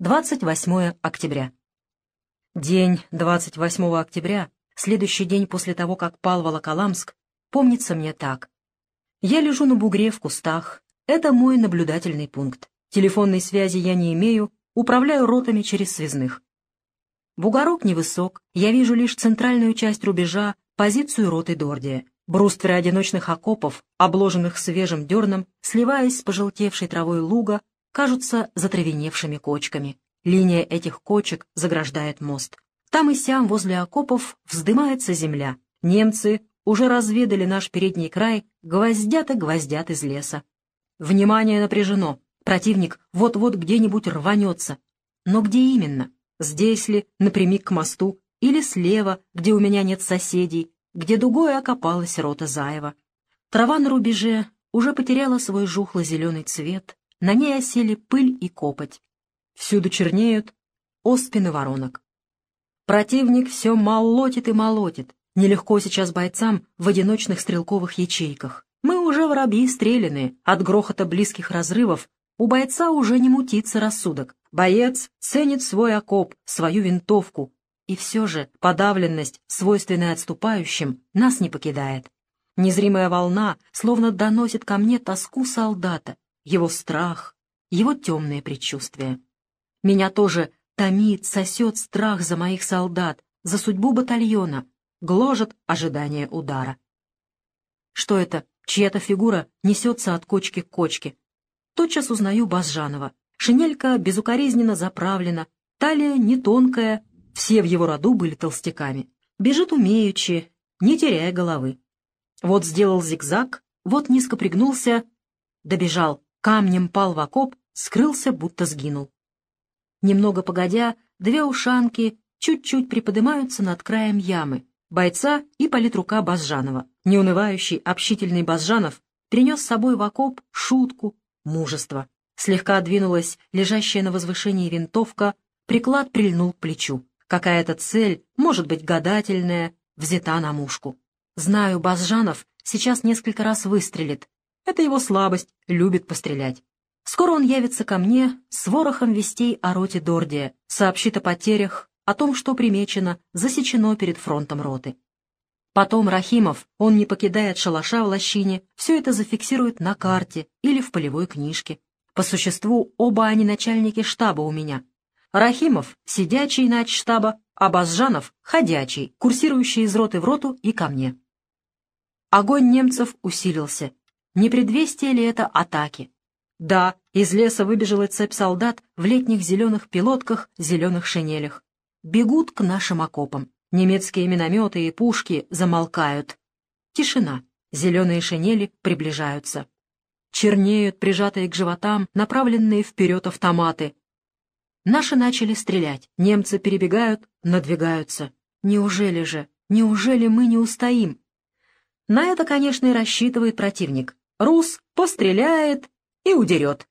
28 октября. День 28 октября, следующий день после того, как пал Волоколамск, помнится мне так. Я лежу на бугре в кустах. Это мой наблюдательный пункт. Телефонной связи я не имею, управляю ротами через связных. Бугорок невысок, я вижу лишь центральную часть рубежа, позицию роты Дордия. Брустверы одиночных окопов, обложенных свежим дерном, сливаясь с пожелтевшей травой луга, кажутся затравеневшими кочками. Линия этих кочек заграждает мост. Там и сям возле окопов вздымается земля. Немцы уже разведали наш передний край, гвоздят и гвоздят из леса. Внимание напряжено. Противник вот-вот где-нибудь рванется. Но где именно? Здесь ли, напрямик к мосту, или слева, где у меня нет соседей, где дугой окопалась рота Заева. Трава на рубеже уже потеряла свой жухло-зеленый цвет, на ней осели пыль и копоть. Всюду чернеют оспины воронок. Противник все молотит и молотит. Нелегко сейчас бойцам в одиночных стрелковых ячейках. Мы уже воробьи стреляны, от грохота близких разрывов у бойца уже не мутится рассудок. Боец ценит свой окоп, свою винтовку. И все же подавленность, свойственная отступающим, нас не покидает. Незримая волна словно доносит ко мне тоску солдата, его страх, его темные предчувствия. Меня тоже томит, сосет страх за моих солдат, за судьбу батальона, гложет ожидание удара. Что это? Чья-то фигура несется от кочки к кочке. Тотчас узнаю Базжанова. Шинелька безукоризненно заправлена, талия не тонкая, все в его роду были толстяками. Бежит умеючи, не теряя головы. Вот сделал зигзаг, вот низко пригнулся, добежал, камнем пал в окоп, скрылся, будто сгинул. Немного погодя, две ушанки чуть-чуть приподнимаются над краем ямы. Бойца и политрука Базжанова. Неунывающий, общительный Базжанов принес с собой в окоп шутку, мужество. Слегка двинулась лежащая на возвышении винтовка, приклад прильнул к плечу. Какая-то цель, может быть, гадательная, взята на мушку. Знаю, Базжанов сейчас несколько раз выстрелит. Это его слабость, любит пострелять. Скоро он явится ко мне с ворохом вестей о роте Дордия, сообщит о потерях, о том, что примечено, засечено перед фронтом роты. Потом Рахимов, он не покидает шалаша в лощине, все это зафиксирует на карте или в полевой книжке. По существу, оба они начальники штаба у меня. Рахимов — сидячий нач штаба, а Базжанов — ходячий, курсирующий из роты в роту и ко мне. Огонь немцев усилился. Не предвестие ли это атаки? Да, из леса выбежала цепь солдат в летних зеленых пилотках, зеленых шинелях. Бегут к нашим окопам. Немецкие минометы и пушки замолкают. Тишина. Зеленые шинели приближаются. Чернеют прижатые к животам, направленные вперед автоматы. Наши начали стрелять. Немцы перебегают, надвигаются. Неужели же, неужели мы не устоим? На это, конечно, и рассчитывает противник. Рус постреляет и удерет.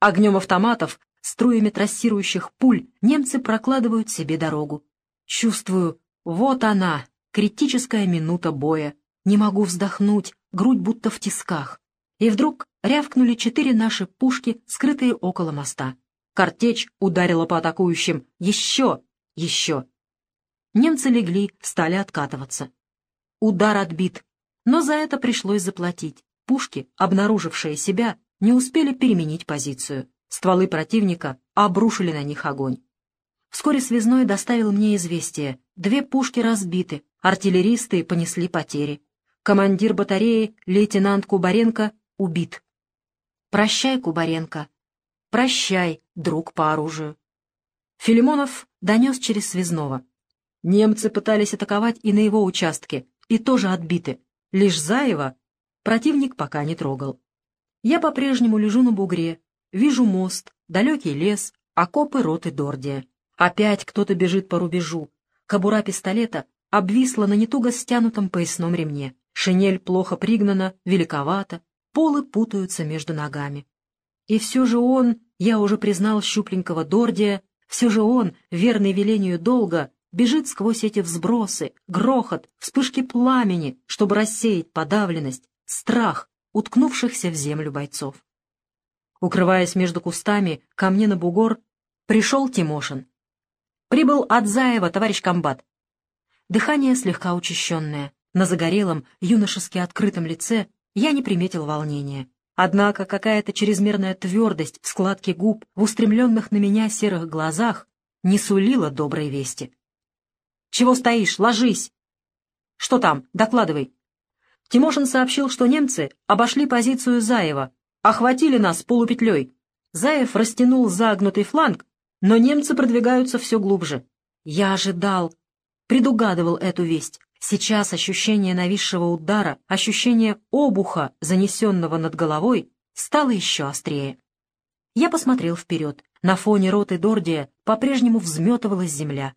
Огнем автоматов, струями трассирующих пуль немцы прокладывают себе дорогу. Чувствую, вот она, критическая минута боя. Не могу вздохнуть, грудь будто в тисках и вдруг рявкнули четыре наши пушки, скрытые около моста. Картечь ударила по атакующим. Еще! Еще! Немцы легли, стали откатываться. Удар отбит, но за это пришлось заплатить. Пушки, обнаружившие себя, не успели переменить позицию. Стволы противника обрушили на них огонь. Вскоре связной доставил мне известие. Две пушки разбиты, артиллеристы понесли потери. Командир батареи, лейтенант Кубаренко, убит. Прощай, Кубаренко. Прощай, друг по оружию. Филимонов донес через связного. Немцы пытались атаковать и на его участке, и тоже отбиты. Лишь Заева противник пока не трогал. Я по-прежнему лежу на бугре, вижу мост, далекий лес, окопы роты Дордия. Опять кто-то бежит по рубежу. Кобура пистолета обвисла на нетуго стянутом поясном ремне. Шинель плохо пригнана, великовата, полы путаются между ногами. И все же он, я уже признал щупленького Дордия, все же он, верный велению долга, бежит сквозь эти взбросы, грохот, вспышки пламени, чтобы рассеять подавленность, страх уткнувшихся в землю бойцов. Укрываясь между кустами, ко мне на бугор Пришел Тимошин. Прибыл от Заева, товарищ комбат. Дыхание слегка учащенное. На загорелом, юношески открытом лице я не приметил волнения. Однако какая-то чрезмерная твердость в складке губ, в устремленных на меня серых глазах, не сулила доброй вести. «Чего стоишь? Ложись!» «Что там? Докладывай!» Тимошин сообщил, что немцы обошли позицию Заева, охватили нас полупетлей. Заев растянул загнутый фланг, но немцы продвигаются все глубже. Я ожидал, предугадывал эту весть. Сейчас ощущение нависшего удара, ощущение обуха, занесенного над головой, стало еще острее. Я посмотрел вперед. На фоне роты Дордия по-прежнему взметывалась земля.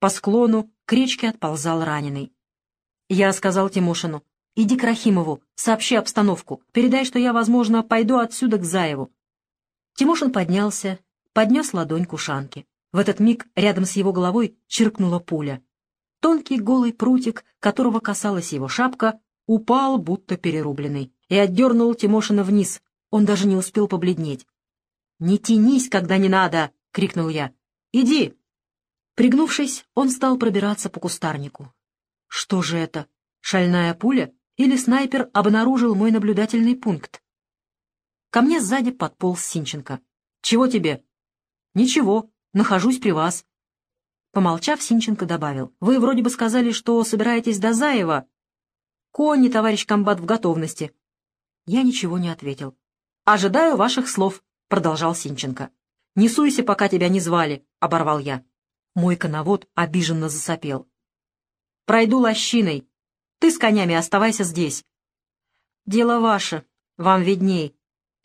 По склону к речке отползал раненый. Я сказал Тимошину, «Иди к Рахимову, сообщи обстановку, передай, что я, возможно, пойду отсюда к Заеву». Тимошин поднялся, поднес ладонь к ушанке. В этот миг рядом с его головой чиркнула пуля. Тонкий голый прутик, которого касалась его шапка, упал, будто перерубленный, и отдернул Тимошина вниз. Он даже не успел побледнеть. «Не тянись, когда не надо!» — крикнул я. «Иди!» Пригнувшись, он стал пробираться по кустарнику. Что же это? Шальная пуля? Или снайпер обнаружил мой наблюдательный пункт? Ко мне сзади подполз Синченко. «Чего тебе?» «Ничего, нахожусь при вас. Помолчав, Синченко добавил. «Вы вроде бы сказали, что собираетесь до Заева». «Кони, товарищ комбат, в готовности». Я ничего не ответил. «Ожидаю ваших слов», — продолжал Синченко. «Не суйся, пока тебя не звали», — оборвал я. Мой коновод обиженно засопел. «Пройду лощиной. Ты с конями оставайся здесь». «Дело ваше. Вам видней».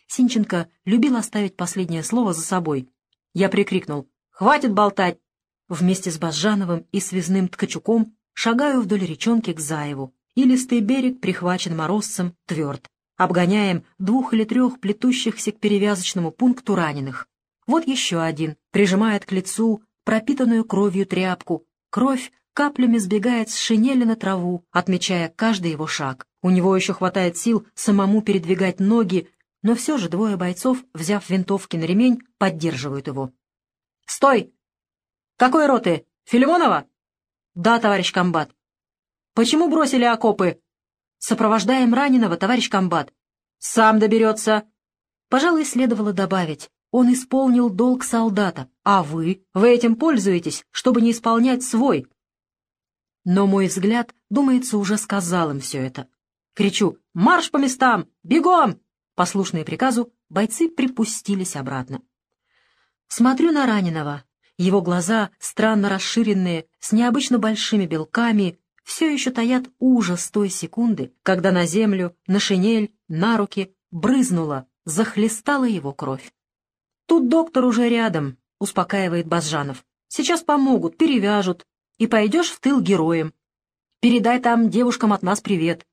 Синченко любил оставить последнее слово за собой. Я прикрикнул. «Хватит болтать! Вместе с Базжановым и связным Ткачуком шагаю вдоль речонки к Заеву. Илистый берег прихвачен морозцем, тверд. Обгоняем двух или трех плетущихся к перевязочному пункту раненых. Вот еще один, прижимает к лицу пропитанную кровью тряпку. Кровь каплями сбегает с шинели на траву, отмечая каждый его шаг. У него еще хватает сил самому передвигать ноги, но все же двое бойцов, взяв винтовки на ремень, поддерживают его. «Стой!» «Какой роты? Филимонова?» «Да, товарищ комбат». «Почему бросили окопы?» «Сопровождаем раненого, товарищ комбат». «Сам доберется». Пожалуй, следовало добавить. Он исполнил долг солдата, а вы, вы этим пользуетесь, чтобы не исполнять свой. Но мой взгляд, думается, уже сказал им все это. Кричу «Марш по местам! Бегом!» Послушные приказу, бойцы припустились обратно. Смотрю на раненого, его глаза, странно расширенные, с необычно большими белками, все еще таят ужас той секунды, когда на землю, на шинель, на руки брызнула, захлестала его кровь. «Тут доктор уже рядом», — успокаивает Базжанов. «Сейчас помогут, перевяжут, и пойдешь в тыл героем. Передай там девушкам от нас привет».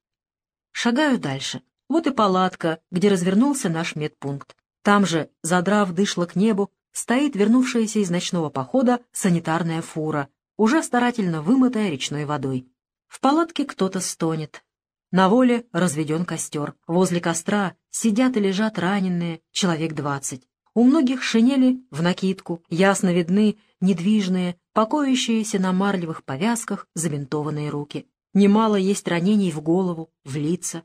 Шагаю дальше. Вот и палатка, где развернулся наш медпункт. Там же, задрав дышло к небу, стоит вернувшаяся из ночного похода санитарная фура, уже старательно вымытая речной водой. В палатке кто-то стонет. На воле разведен костер. Возле костра сидят и лежат раненые, человек двадцать. У многих шинели в накидку, ясно видны недвижные, покоящиеся на марлевых повязках забинтованные руки. Немало есть ранений в голову, в лица.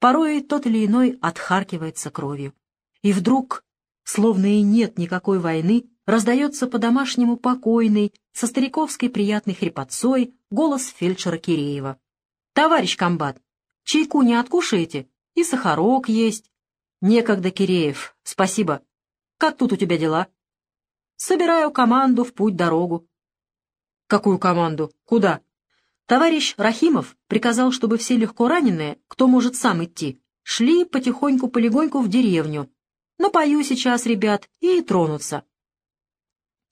Порой тот или иной отхаркивается кровью. И вдруг словно и нет никакой войны, раздается по-домашнему покойный, со стариковской приятной хрипотцой, голос фельдшера Киреева. «Товарищ комбат, чайку не откушаете? И сахарок есть». «Некогда, Киреев, спасибо. Как тут у тебя дела?» «Собираю команду в путь-дорогу». «Какую команду? Куда?» Товарищ Рахимов приказал, чтобы все легко раненые, кто может сам идти, шли потихоньку-полегоньку в деревню, Напою сейчас ребят и тронутся.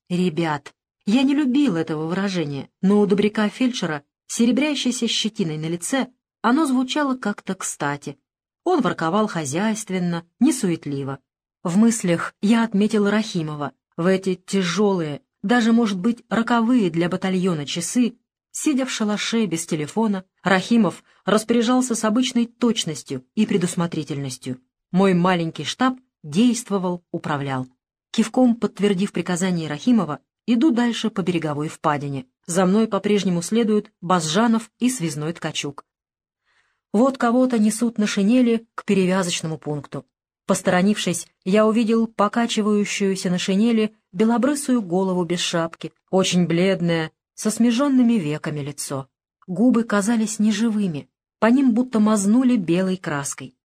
Ребят. Я не любил этого выражения, но у добряка фельдшера, серебрящейся щетиной на лице, оно звучало как-то кстати. Он ворковал хозяйственно, несуетливо. В мыслях я отметил Рахимова. В эти тяжелые, даже, может быть, роковые для батальона часы, сидя в шалаше без телефона, Рахимов распоряжался с обычной точностью и предусмотрительностью. Мой маленький штаб действовал, управлял. кивком подтвердив приказание Рахимова, иду дальше по береговой впадине. За мной по-прежнему следуют Базжанов и связной Ткачук. Вот кого-то несут на шинели к перевязочному пункту. Посторонившись, я увидел покачивающуюся на шинели белобрысую голову без шапки, очень бледное, со смеженными веками лицо. Губы казались неживыми, по ним будто мазнули белой краской.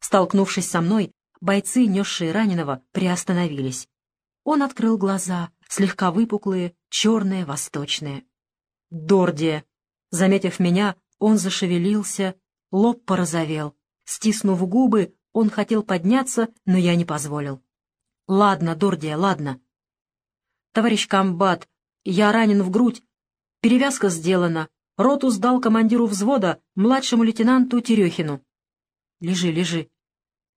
Столкнувшись со мной, бойцы, несшие раненого, приостановились. Он открыл глаза, слегка выпуклые, черные, восточные. Дордия. Заметив меня, он зашевелился, лоб порозовел. Стиснув губы, он хотел подняться, но я не позволил. «Ладно, Дордия, ладно». «Товарищ комбат, я ранен в грудь. Перевязка сделана. Роту сдал командиру взвода, младшему лейтенанту Терехину. Лежи, лежи.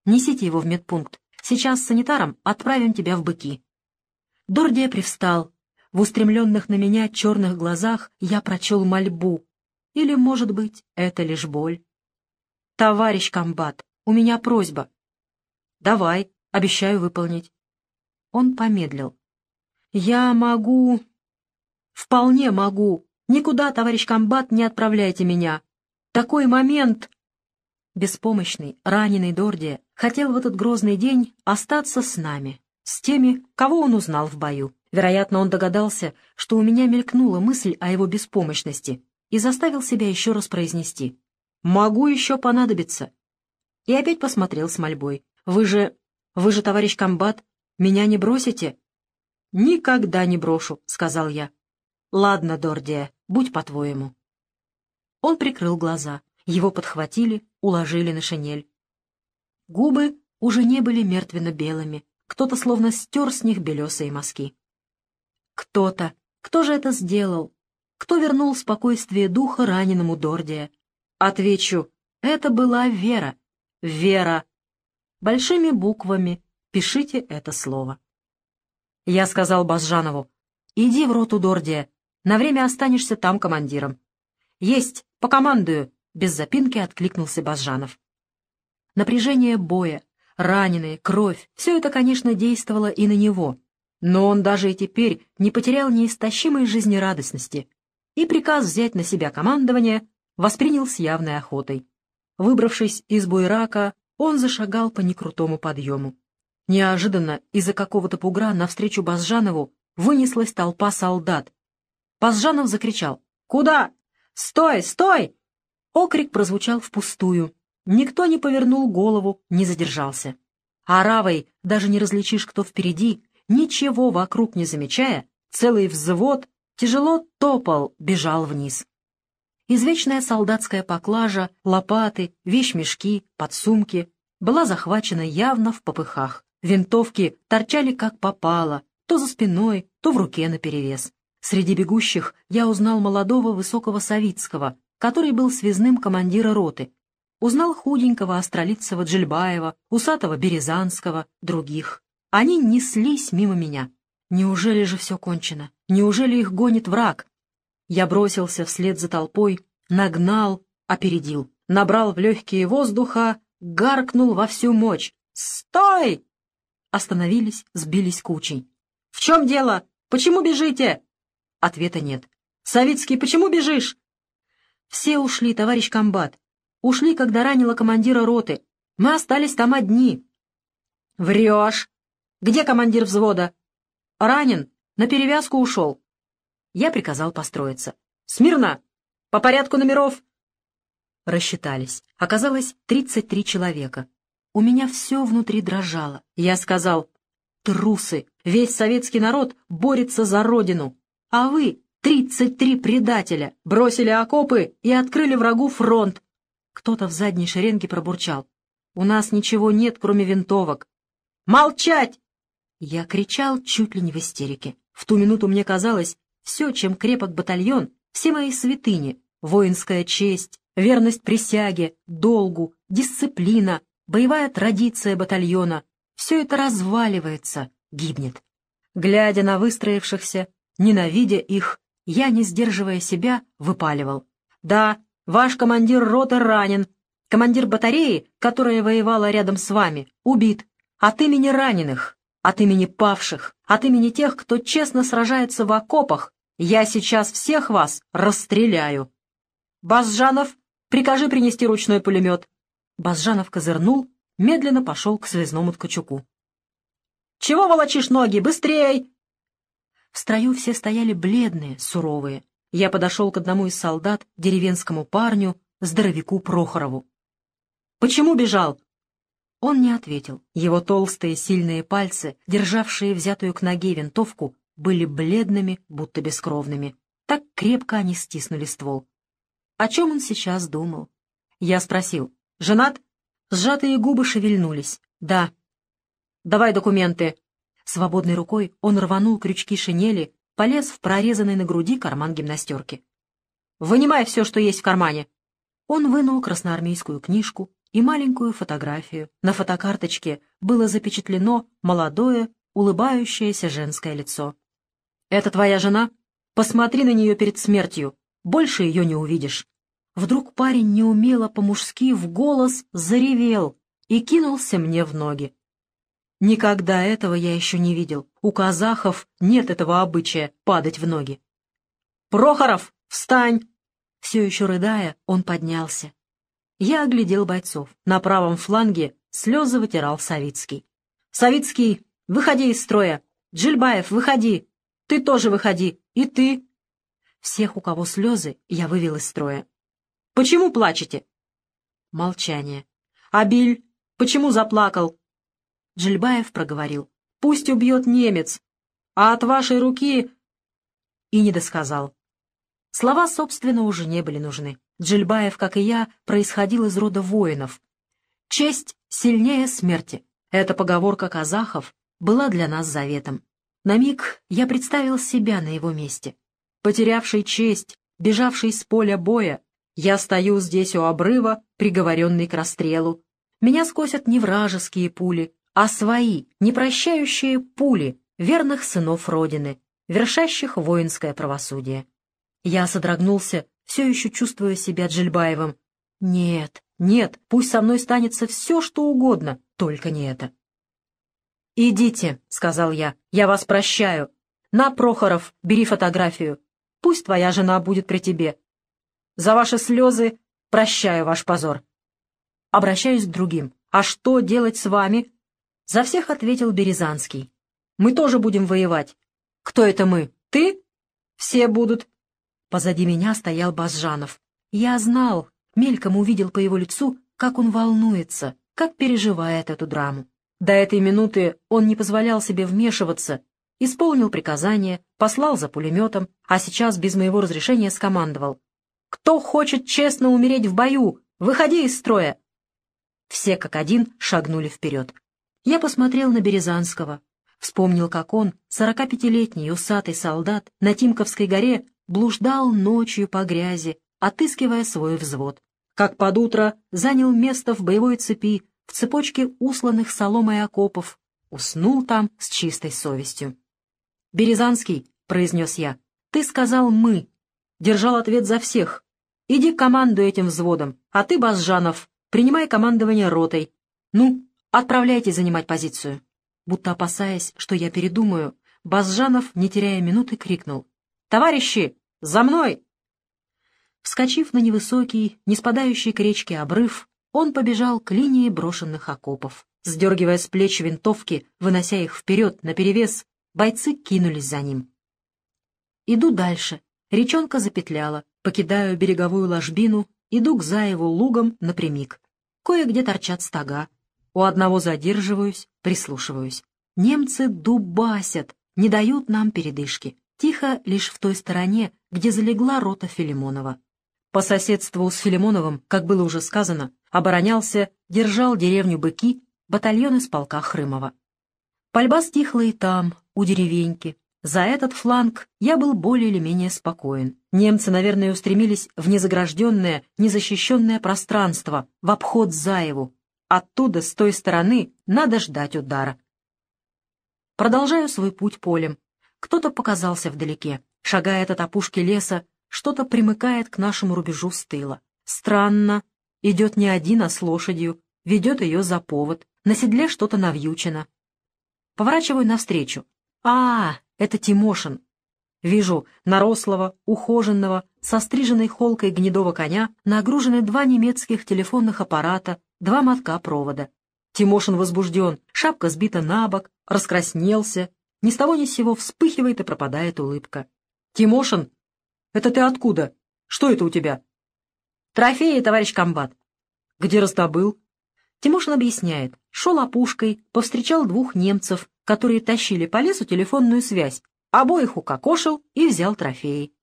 Несите его в медпункт. Сейчас с санитаром отправим тебя в быки. Дордия привстал. В устремленных на меня черных глазах я прочел мольбу. Или, может быть, это лишь боль. «Товарищ комбат, у меня просьба». «Давай, обещаю выполнить». Он помедлил. «Я могу...» «Вполне могу. Никуда, товарищ комбат, не отправляйте меня. Такой момент...» Беспомощный, раненый Дордия хотел в этот грозный день остаться с нами, с теми, кого он узнал в бою. Вероятно, он догадался, что у меня мелькнула мысль о его беспомощности и заставил себя еще раз произнести «Могу еще понадобиться». И опять посмотрел с мольбой. «Вы же... вы же, товарищ комбат, меня не бросите?» «Никогда не брошу», — сказал я. «Ладно, Дордия, будь по-твоему». Он прикрыл глаза. Его подхватили, уложили на шинель. Губы уже не были мертвенно-белыми. Кто-то словно стер с них белесые мазки. Кто-то. Кто же это сделал? Кто вернул спокойствие духа раненому Дордия? Отвечу, это была Вера. Вера. Большими буквами пишите это слово. Я сказал Базжанову, иди в роту Дордия, на время останешься там командиром. Есть, по командую, без запинки откликнулся Базжанов. Напряжение боя, раненые, кровь — все это, конечно, действовало и на него. Но он даже и теперь не потерял неистощимой жизнерадостности и приказ взять на себя командование воспринял с явной охотой. Выбравшись из буйрака, он зашагал по некрутому подъему. Неожиданно из-за какого-то пугра навстречу Базжанову вынеслась толпа солдат, Пазжанов закричал. «Куда? Стой! Стой!» Окрик прозвучал впустую. Никто не повернул голову, не задержался. А Равой, даже не различишь, кто впереди, ничего вокруг не замечая, целый взвод тяжело топал, бежал вниз. Извечная солдатская поклажа, лопаты, вещмешки, подсумки была захвачена явно в попыхах. Винтовки торчали как попало, то за спиной, то в руке наперевес. Среди бегущих я узнал молодого высокого Савицкого, который был связным командира роты. Узнал худенького Астролицева Джельбаева, усатого Березанского, других. Они неслись мимо меня. Неужели же все кончено? Неужели их гонит враг? Я бросился вслед за толпой, нагнал, опередил. Набрал в легкие воздуха, гаркнул во всю мощь. «Стой!» Остановились, сбились кучей. «В чем дело? Почему бежите?» Ответа нет. «Савицкий, почему бежишь?» «Все ушли, товарищ комбат. Ушли, когда ранило командира роты. Мы остались там одни». «Врешь! Где командир взвода?» «Ранен. На перевязку ушел». Я приказал построиться. «Смирно! По порядку номеров!» Рассчитались. Оказалось, 33 человека. У меня все внутри дрожало. Я сказал, «Трусы! Весь советский народ борется за родину!» А вы, тридцать три предателя, бросили окопы и открыли врагу фронт. Кто-то в задней шеренге пробурчал. У нас ничего нет, кроме винтовок. Молчать! Я кричал чуть ли не в истерике. В ту минуту мне казалось, все, чем крепок батальон, все мои святыни, воинская честь, верность присяге, долгу, дисциплина, боевая традиция батальона, все это разваливается, гибнет. Глядя на выстроившихся, Ненавидя их, я, не сдерживая себя, выпаливал. «Да, ваш командир роты ранен. Командир батареи, которая воевала рядом с вами, убит. От имени раненых От имени павших, от имени тех, кто честно сражается в окопах, я сейчас всех вас расстреляю. Базжанов, прикажи принести ручной пулемет. Базжанов козырнул, медленно пошел к связному ткачуку. «Чего волочишь ноги? Быстрей!» В строю все стояли бледные, суровые. Я подошел к одному из солдат, деревенскому парню, здоровяку Прохорову. «Почему бежал?» Он не ответил. Его толстые, сильные пальцы, державшие взятую к ноге винтовку, были бледными, будто бескровными. Так крепко они стиснули ствол. О чем он сейчас думал? Я спросил. «Женат?» Сжатые губы шевельнулись. «Да». «Давай документы». Свободной рукой он рванул крючки шинели, полез в прорезанный на груди карман гимнастерки. «Вынимай все, что есть в кармане». Он вынул красноармейскую книжку и маленькую фотографию. На фотокарточке было запечатлено молодое, улыбающееся женское лицо. «Это твоя жена? Посмотри на нее перед смертью. Больше ее не увидишь». Вдруг парень неумело по-мужски в голос заревел и кинулся мне в ноги. Никогда этого я еще не видел. У казахов нет этого обычая падать в ноги. «Прохоров, встань!» Все еще рыдая, он поднялся. Я оглядел бойцов. На правом фланге слезы вытирал Савицкий. «Савицкий, выходи из строя! Джильбаев, выходи! Ты тоже выходи! И ты!» Всех, у кого слезы, я вывел из строя. Почему плачете?» Молчание. «Абиль, почему заплакал?» Джильбаев проговорил. «Пусть убьет немец, а от вашей руки...» И не досказал. Слова, собственно, уже не были нужны. Джильбаев, как и я, происходил из рода воинов. «Честь сильнее смерти». Эта поговорка казахов была для нас заветом. На миг я представил себя на его месте. Потерявший честь, бежавший с поля боя, я стою здесь у обрыва, приговоренный к расстрелу. Меня скосят не вражеские пули, а свои, непрощающие пули верных сынов Родины, вершащих воинское правосудие. Я содрогнулся, все еще чувствуя себя Джильбаевым. Нет, нет, пусть со мной станется все, что угодно, только не это. «Идите», — сказал я, — «я вас прощаю. На, Прохоров, бери фотографию. Пусть твоя жена будет при тебе. За ваши слезы прощаю ваш позор. Обращаюсь к другим. А что делать с вами? За всех ответил Березанский. Мы тоже будем воевать. Кто это мы? Ты? Все будут. Позади меня стоял Базжанов. Я знал, мельком увидел по его лицу, как он волнуется, как переживает эту драму. До этой минуты он не позволял себе вмешиваться, исполнил приказание, послал за пулеметом, а сейчас без моего разрешения скомандовал. Кто хочет честно умереть в бою? Выходи из строя!» Все как один шагнули вперед. Я посмотрел на Березанского. Вспомнил, как он, сорокапятилетний усатый солдат, на Тимковской горе блуждал ночью по грязи, отыскивая свой взвод. Как под утро занял место в боевой цепи, в цепочке усланных соломой окопов, уснул там с чистой совестью. «Березанский», — произнес я, — «ты сказал «мы», держал ответ за всех. Иди командуй этим взводом, а ты, Базжанов, принимай командование ротой. Ну, отправляйте занимать позицию. Будто опасаясь, что я передумаю, Базжанов, не теряя минуты, крикнул. «Товарищи, за мной!» Вскочив на невысокий, не спадающий к речке обрыв, он побежал к линии брошенных окопов. Сдергивая с плеч винтовки, вынося их вперед, наперевес, бойцы кинулись за ним. Иду дальше, Речонка запетляла, покидаю береговую ложбину, иду к Заеву лугом напрямик. Кое-где торчат стога. У одного задерживаюсь, прислушиваюсь. Немцы дубасят, не дают нам передышки. Тихо лишь в той стороне, где залегла рота Филимонова. По соседству с Филимоновым, как было уже сказано, оборонялся, держал деревню Быки, батальон из полка Хрымова. Пальба стихла и там, у деревеньки, за этот фланг я был более или менее спокоен. Немцы, наверное, устремились в незагражденное, незащищенное пространство, в обход Заеву. Оттуда, с той стороны, надо ждать удара. Продолжаю свой путь полем. Кто-то показался вдалеке. Шагая от опушки леса, что-то примыкает к нашему рубежу с тыла. Странно. Идет не один, а с лошадью. Ведет ее за повод. На седле что-то навьючено. Поворачиваю навстречу. А, это Тимошин. Вижу нарослого, ухоженного, со стриженной холкой гнедого коня нагружены два немецких телефонных аппарата, два мотка провода. Тимошин возбужден, шапка сбита на бок, раскраснелся, ни с того ни с сего вспыхивает и пропадает улыбка. «Тимошин, это ты откуда? Что это у тебя?» «Трофеи, товарищ комбат». «Где раздобыл?» Тимошин объясняет. Шел опушкой, повстречал двух немцев, которые тащили по лесу телефонную связь, обоих укокошил и взял трофеи.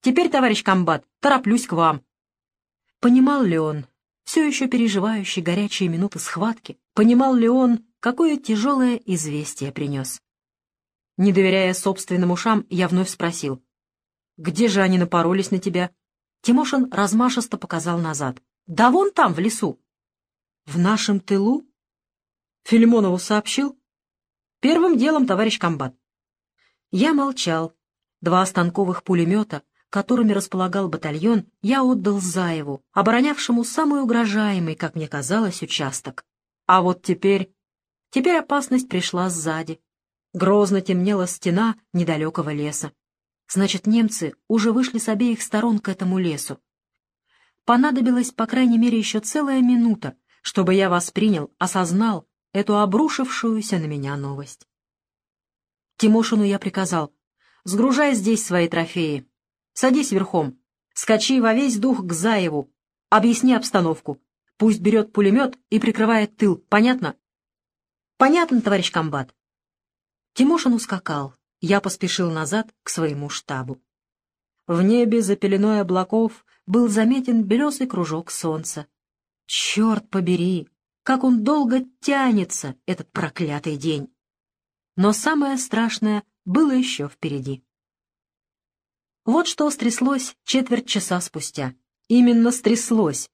«Теперь, товарищ комбат, тороплюсь к вам». Понимал ли он, все еще переживающий горячие минуты схватки, понимал ли он, какое тяжелое известие принес? Не доверяя собственным ушам, я вновь спросил. «Где же они напоролись на тебя?» Тимошин размашисто показал назад. «Да вон там, в лесу». «В нашем тылу?» Филимонову сообщил. «Первым делом, товарищ комбат». Я молчал. Два станковых пулемета, которыми располагал батальон, я отдал Заеву, оборонявшему самый угрожаемый, как мне казалось, участок. А вот теперь... Теперь опасность пришла сзади. Грозно темнела стена недалекого леса. Значит, немцы уже вышли с обеих сторон к этому лесу. Понадобилась, по крайней мере, еще целая минута, чтобы я воспринял, осознал эту обрушившуюся на меня новость. Тимошину я приказал, сгружай здесь свои трофеи, садись верхом, скачи во весь дух к Заеву, объясни обстановку, пусть берет пулемет и прикрывает тыл, понятно? Понятно, товарищ комбат. Тимошин ускакал, я поспешил назад к своему штабу. В небе за пеленой облаков был заметен белесый кружок солнца. Черт побери, как он долго тянется, этот проклятый день! Но самое страшное было еще впереди. Вот что стряслось четверть часа спустя. Именно стряслось.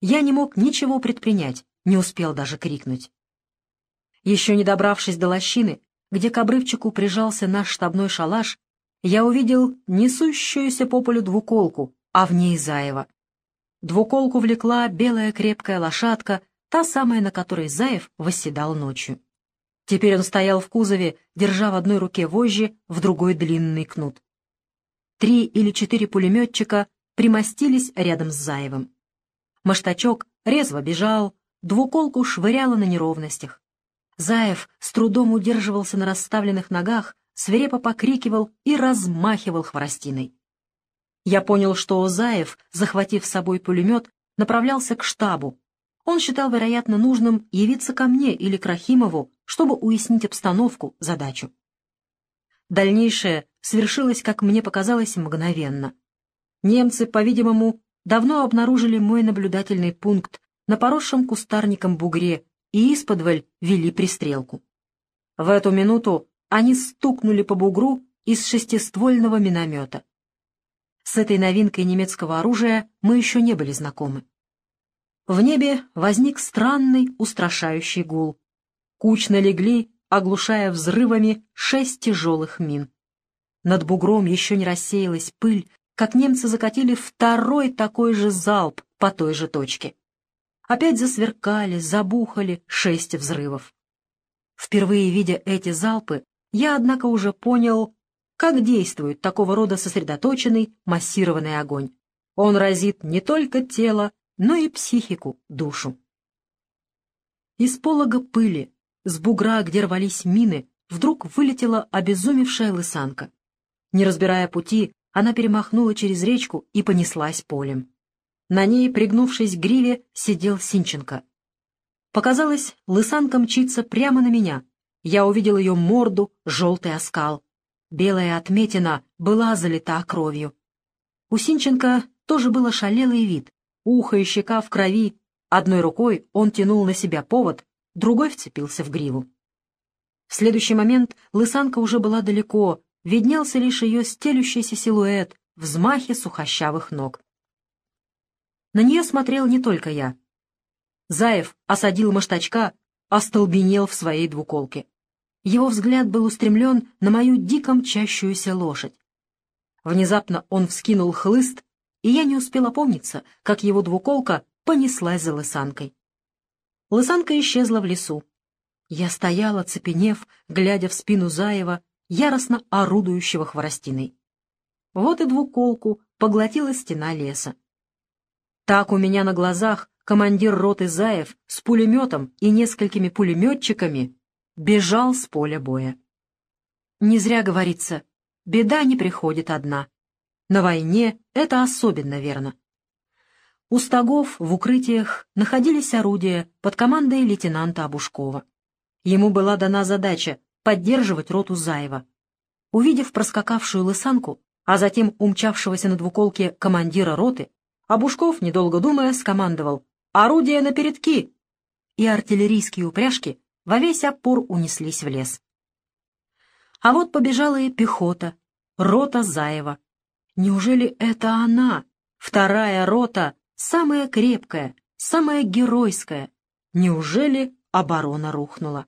Я не мог ничего предпринять, не успел даже крикнуть. Еще не добравшись до лощины, где к обрывчику прижался наш штабной шалаш, я увидел несущуюся по полю двуколку, а в ней Заева. Двуколку влекла белая крепкая лошадка, та самая, на которой Заев восседал ночью. Теперь он стоял в кузове, держа в одной руке вожжи, в другой длинный кнут. Три или четыре пулеметчика примостились рядом с Заевым. Маштачок резво бежал, двуколку швыряло на неровностях. Заев с трудом удерживался на расставленных ногах, свирепо покрикивал и размахивал хворостиной. Я понял, что Заев, захватив с собой пулемет, направлялся к штабу. Он считал, вероятно, нужным явиться ко мне или к Рахимову, чтобы уяснить обстановку, задачу. Дальнейшее свершилось, как мне показалось, мгновенно. Немцы, по-видимому, давно обнаружили мой наблюдательный пункт на поросшем кустарником бугре и исподволь вели пристрелку. В эту минуту они стукнули по бугру из шестиствольного миномета. С этой новинкой немецкого оружия мы еще не были знакомы. В небе возник странный устрашающий гул. Кучно легли, оглушая взрывами, шесть тяжелых мин. Над бугром еще не рассеялась пыль, как немцы закатили второй такой же залп по той же точке. Опять засверкали, забухали шесть взрывов. Впервые видя эти залпы, я, однако, уже понял, как действует такого рода сосредоточенный массированный огонь. Он разит не только тело, но и психику, душу. Из полога пыли, с бугра, где рвались мины, вдруг вылетела обезумевшая лысанка. Не разбирая пути, она перемахнула через речку и понеслась полем. На ней, пригнувшись к гриве, сидел Синченко. Показалось, лысанка мчится прямо на меня. Я увидел ее морду, желтый оскал. Белая отметина была залита кровью. У Синченко тоже был ошалелый вид. Ухо и щека в крови. Одной рукой он тянул на себя повод, другой вцепился в гриву. В следующий момент лысанка уже была далеко, виднелся лишь ее стелющийся силуэт, взмахи сухощавых ног. На нее смотрел не только я. Заев осадил маштачка, остолбенел в своей двуколке. Его взгляд был устремлен на мою дико мчащуюся лошадь. Внезапно он вскинул хлыст, и я не успел опомниться, как его двуколка понеслась за лысанкой. Лысанка исчезла в лесу. Я стояла, цепенев, глядя в спину Заева, яростно орудующего хворостиной. Вот и двуколку поглотила стена леса. Так у меня на глазах командир роты Заев с пулеметом и несколькими пулеметчиками бежал с поля боя. Не зря говорится, беда не приходит одна. На войне это особенно верно. У стогов в укрытиях находились орудия под командой лейтенанта Абушкова. Ему была дана задача поддерживать роту Заева. Увидев проскакавшую лысанку, а затем умчавшегося на двуколке командира роты, Абушков, недолго думая, скомандовал «Орудие на передки!» и артиллерийские упряжки во весь опор унеслись в лес. А вот побежала и пехота, рота Заева. Неужели это она, вторая рота, самая крепкая, самая геройская? Неужели оборона рухнула?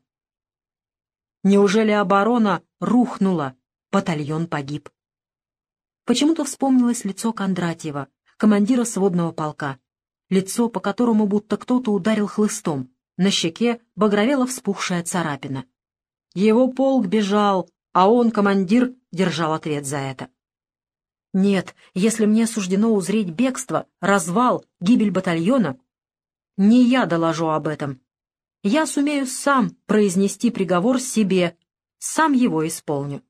Неужели оборона рухнула? Батальон погиб. Почему-то вспомнилось лицо Кондратьева, командира сводного полка. Лицо, по которому будто кто-то ударил хлыстом. На щеке багровела вспухшая царапина. Его полк бежал, а он, командир, держал ответ за это. Нет, если мне суждено узреть бегство, развал, гибель батальона, не я доложу об этом. Я сумею сам произнести приговор себе, сам его исполню.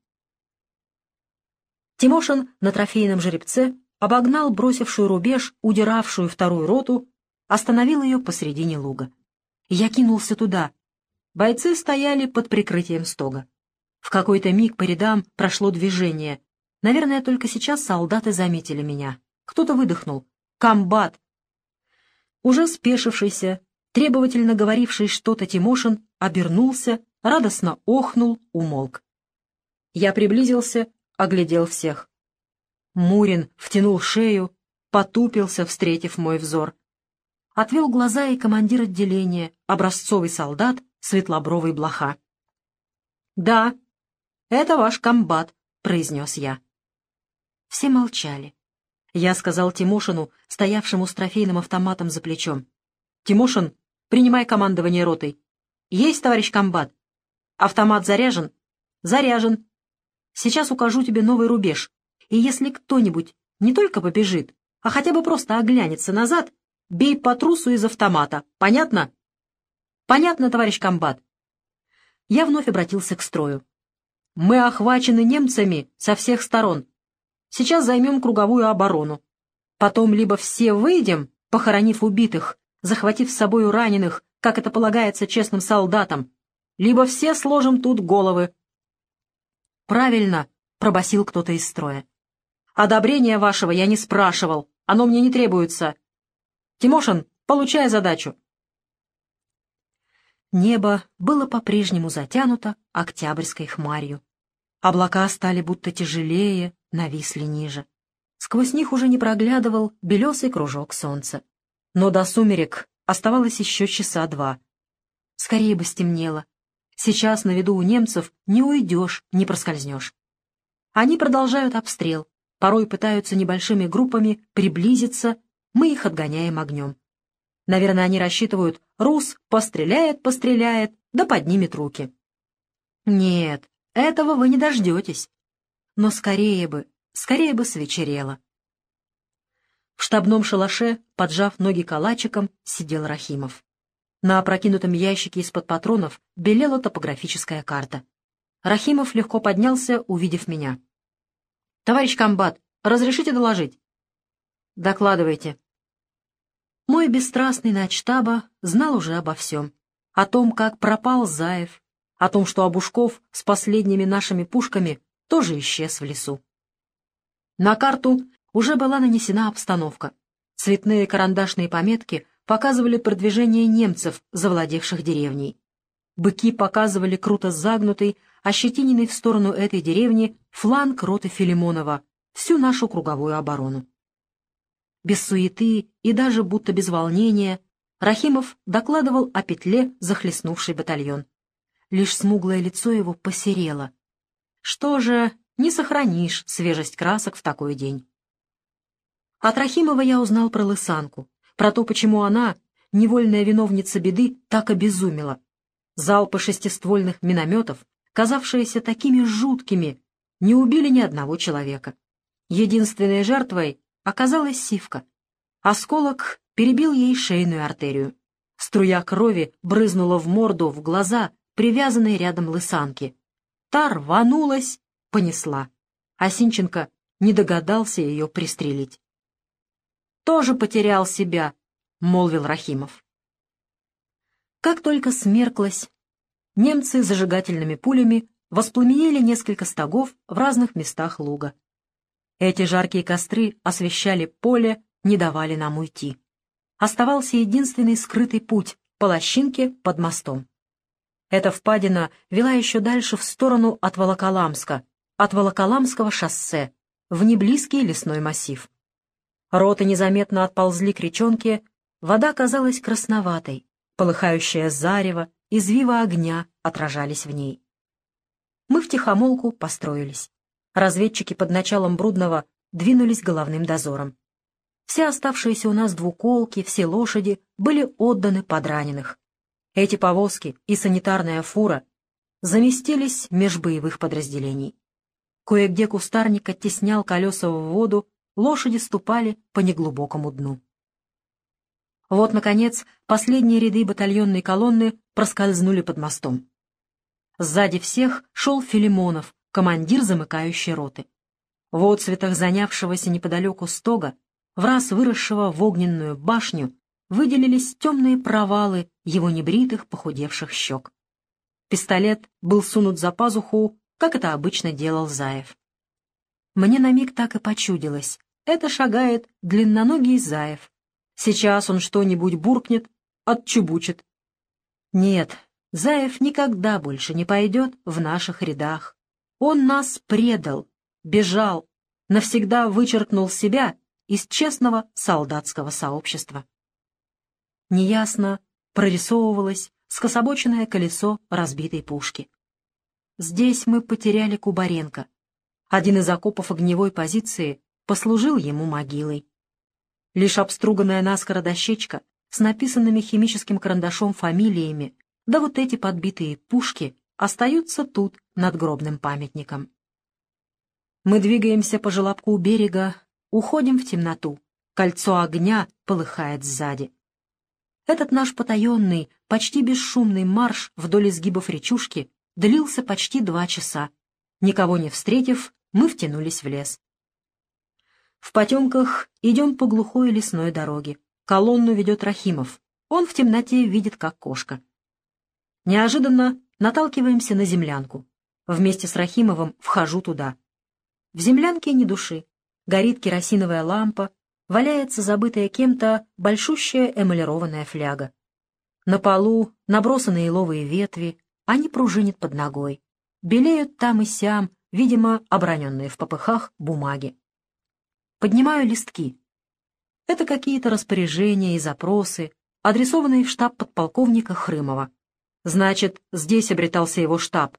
Тимошин на трофейном жеребце обогнал бросившую рубеж, удиравшую вторую роту, остановил ее посредине луга. Я кинулся туда. Бойцы стояли под прикрытием стога. В какой-то миг по рядам прошло движение. Наверное, только сейчас солдаты заметили меня. Кто-то выдохнул. «Комбат!» Уже спешившийся, требовательно говоривший что-то Тимошин, обернулся, радостно охнул, умолк. Я приблизился, оглядел всех. Мурин втянул шею, потупился, встретив мой взор. Отвел глаза и командир отделения, образцовый солдат, светлобровый блоха. «Да, это ваш комбат», — произнес я. Все молчали. Я сказал Тимошину, стоявшему с трофейным автоматом за плечом. «Тимошин, принимай командование ротой». «Есть, товарищ комбат». «Автомат заряжен?» «Заряжен». «Сейчас укажу тебе новый рубеж. И если кто-нибудь не только побежит, а хотя бы просто оглянется назад, бей по трусу из автомата. Понятно?» «Понятно, товарищ комбат». Я вновь обратился к строю. Мы охвачены немцами со всех сторон. Сейчас займем круговую оборону. Потом либо все выйдем, похоронив убитых, захватив с собой раненых, как это полагается честным солдатам, либо все сложим тут головы. «Правильно», — пробасил кто-то из строя. «Одобрения вашего я не спрашивал, оно мне не требуется. Тимошин, получай задачу». Небо было по-прежнему затянуто октябрьской хмарью. Облака стали будто тяжелее, нависли ниже. Сквозь них уже не проглядывал белесый кружок солнца. Но до сумерек оставалось еще часа два. Скорее бы стемнело. Сейчас на виду у немцев не уйдешь, не проскользнешь. Они продолжают обстрел, порой пытаются небольшими группами приблизиться, мы их отгоняем огнем. Наверное, они рассчитывают, рус постреляет, постреляет, да поднимет руки. Нет, этого вы не дождетесь. Но скорее бы, скорее бы свечерело. В штабном шалаше, поджав ноги калачиком, сидел Рахимов. На опрокинутом ящике из-под патронов белела топографическая карта. Рахимов легко поднялся, увидев меня. «Товарищ комбат, разрешите доложить?» «Докладывайте», мой бесстрастный начштаба знал уже обо всем. О том, как пропал Заев, о том, что Абушков с последними нашими пушками тоже исчез в лесу. На карту уже была нанесена обстановка. Цветные карандашные пометки показывали продвижение немцев, завладевших деревней. Быки показывали круто загнутый, ощетиненный в сторону этой деревни фланг роты Филимонова, всю нашу круговую оборону без суеты и даже будто без волнения, Рахимов докладывал о петле, захлестнувший батальон. Лишь смуглое лицо его посерело. Что же, не сохранишь свежесть красок в такой день. От Рахимова я узнал про Лысанку, про то, почему она, невольная виновница беды, так обезумела. Залпы шестиствольных минометов, казавшиеся такими жуткими, не убили ни одного человека. Единственной жертвой оказалась сивка. Осколок перебил ей шейную артерию. Струя крови брызнула в морду, в глаза, привязанной рядом лысанки. Та рванулась, понесла. А Синченко не догадался ее пристрелить. «Тоже потерял себя», — молвил Рахимов. Как только смерклась, немцы зажигательными пулями воспламенили несколько стогов в разных местах луга. Эти жаркие костры освещали поле, не давали нам уйти. Оставался единственный скрытый путь — по лощинке под мостом. Эта впадина вела еще дальше в сторону от Волоколамска, от Волоколамского шоссе, в неблизкий лесной массив. Роты незаметно отползли к речонке, вода казалась красноватой, полыхающее зарево, извива огня отражались в ней. Мы втихомолку построились. Разведчики под началом Брудного двинулись головным дозором. Все оставшиеся у нас двуколки, все лошади были отданы под раненых. Эти повозки и санитарная фура заместились меж боевых подразделений. Кое-где кустарник оттеснял колеса в воду, лошади ступали по неглубокому дну. Вот, наконец, последние ряды батальонной колонны проскользнули под мостом. Сзади всех шел Филимонов, командир замыкающей роты. В отцветах занявшегося неподалеку стога, в раз выросшего в огненную башню, выделились темные провалы его небритых, похудевших щек. Пистолет был сунут за пазуху, как это обычно делал Заев. Мне на миг так и почудилось. Это шагает длинноногий Заев. Сейчас он что-нибудь буркнет, отчубучит. Нет, Заев никогда больше не пойдет в наших рядах. Он нас предал, бежал, навсегда вычеркнул себя из честного солдатского сообщества неясно прорисовывалось скособоченное колесо разбитой пушки. Здесь мы потеряли Кубаренко. Один из окопов огневой позиции послужил ему могилой. Лишь обструганная наскоро дощечка с написанными химическим карандашом фамилиями, да вот эти подбитые пушки остаются тут над гробным памятником. Мы двигаемся по желобку у берега, уходим в темноту. Кольцо огня полыхает сзади. Этот наш потаенный, почти бесшумный марш вдоль изгибов речушки длился почти два часа. Никого не встретив, мы втянулись в лес. В потемках идем по глухой лесной дороге. Колонну ведет Рахимов. Он в темноте видит, как кошка. Неожиданно наталкиваемся на землянку. Вместе с Рахимовым вхожу туда. В землянке ни души. Горит керосиновая лампа, валяется забытая кем-то большущая эмалированная фляга. На полу набросаны еловые ветви, они пружинят под ногой. Белеют там и сям, видимо, оброненные в попыхах бумаги. Поднимаю листки. Это какие-то распоряжения и запросы, адресованные в штаб подполковника Хрымова. Значит, здесь обретался его штаб.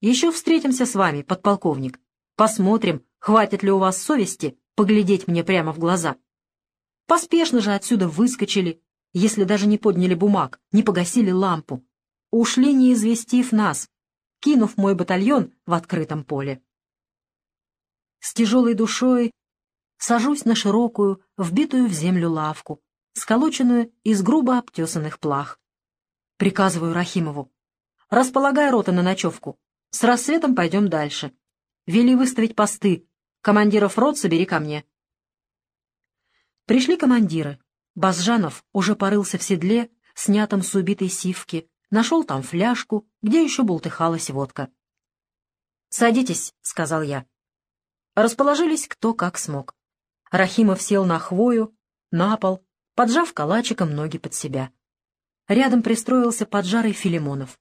Еще встретимся с вами, подполковник. Посмотрим, хватит ли у вас совести поглядеть мне прямо в глаза. Поспешно же отсюда выскочили, если даже не подняли бумаг, не погасили лампу. Ушли, не известив нас, кинув мой батальон в открытом поле. С тяжелой душой сажусь на широкую, вбитую в землю лавку, сколоченную из грубо обтесанных плах. Приказываю Рахимову. «Располагай рота на ночевку. С рассветом пойдем дальше. Вели выставить посты, Командиров рот собери ко мне. Пришли командиры. Базжанов уже порылся в седле, снятом с убитой сивки, нашел там фляжку, где еще бултыхалась водка. «Садитесь», — сказал я. Расположились кто как смог. Рахимов сел на хвою, на пол, поджав калачиком ноги под себя. Рядом пристроился поджарый Филимонов.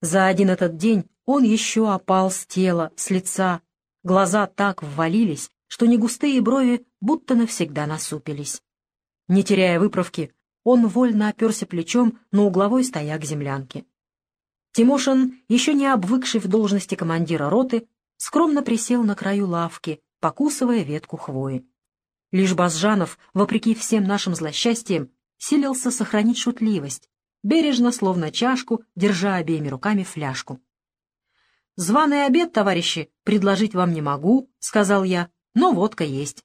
За один этот день он еще опал с тела, с лица, Глаза так ввалились, что негустые брови будто навсегда насупились. Не теряя выправки, он вольно оперся плечом на угловой стояк землянки. Тимошин, еще не обвыкший в должности командира роты, скромно присел на краю лавки, покусывая ветку хвои. Лишь Базжанов, вопреки всем нашим злосчастьям, силился сохранить шутливость, бережно, словно чашку, держа обеими руками фляжку. «Званый обед, товарищи, предложить вам не могу», — сказал я, — «но водка есть».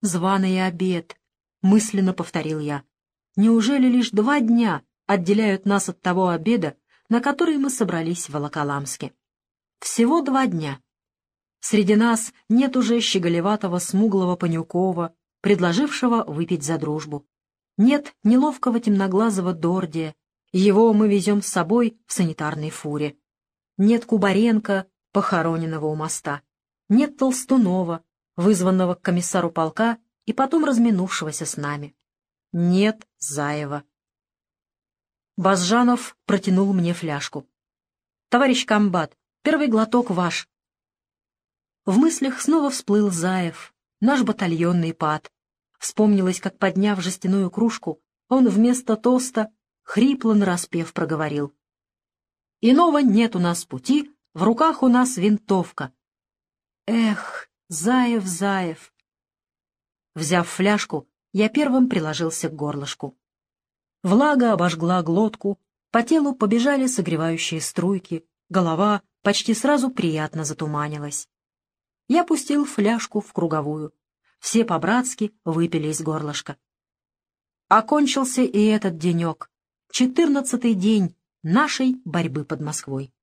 «Званый обед», — мысленно повторил я. «Неужели лишь два дня отделяют нас от того обеда, на который мы собрались в Волоколамске? Всего два дня. Среди нас нет уже щеголеватого смуглого Панюкова, предложившего выпить за дружбу. Нет неловкого темноглазого Дордия, его мы везем с собой в санитарной фуре. Нет Кубаренко, похороненного у моста. Нет Толстунова, вызванного к комиссару полка и потом разминувшегося с нами. Нет Заева. Базжанов протянул мне фляжку. «Товарищ комбат, первый глоток ваш». В мыслях снова всплыл Заев, наш батальонный пад, Вспомнилось, как, подняв жестяную кружку, он вместо тоста хрипло нараспев проговорил. «Иного нет у нас пути, в руках у нас винтовка». «Эх, Заев, Заев!» Взяв фляжку, я первым приложился к горлышку. Влага обожгла глотку, по телу побежали согревающие струйки, голова почти сразу приятно затуманилась. Я пустил фляжку в круговую все по-братски выпили из горлышка. Окончился и этот денек, четырнадцатый день нашей борьбы под Москвой.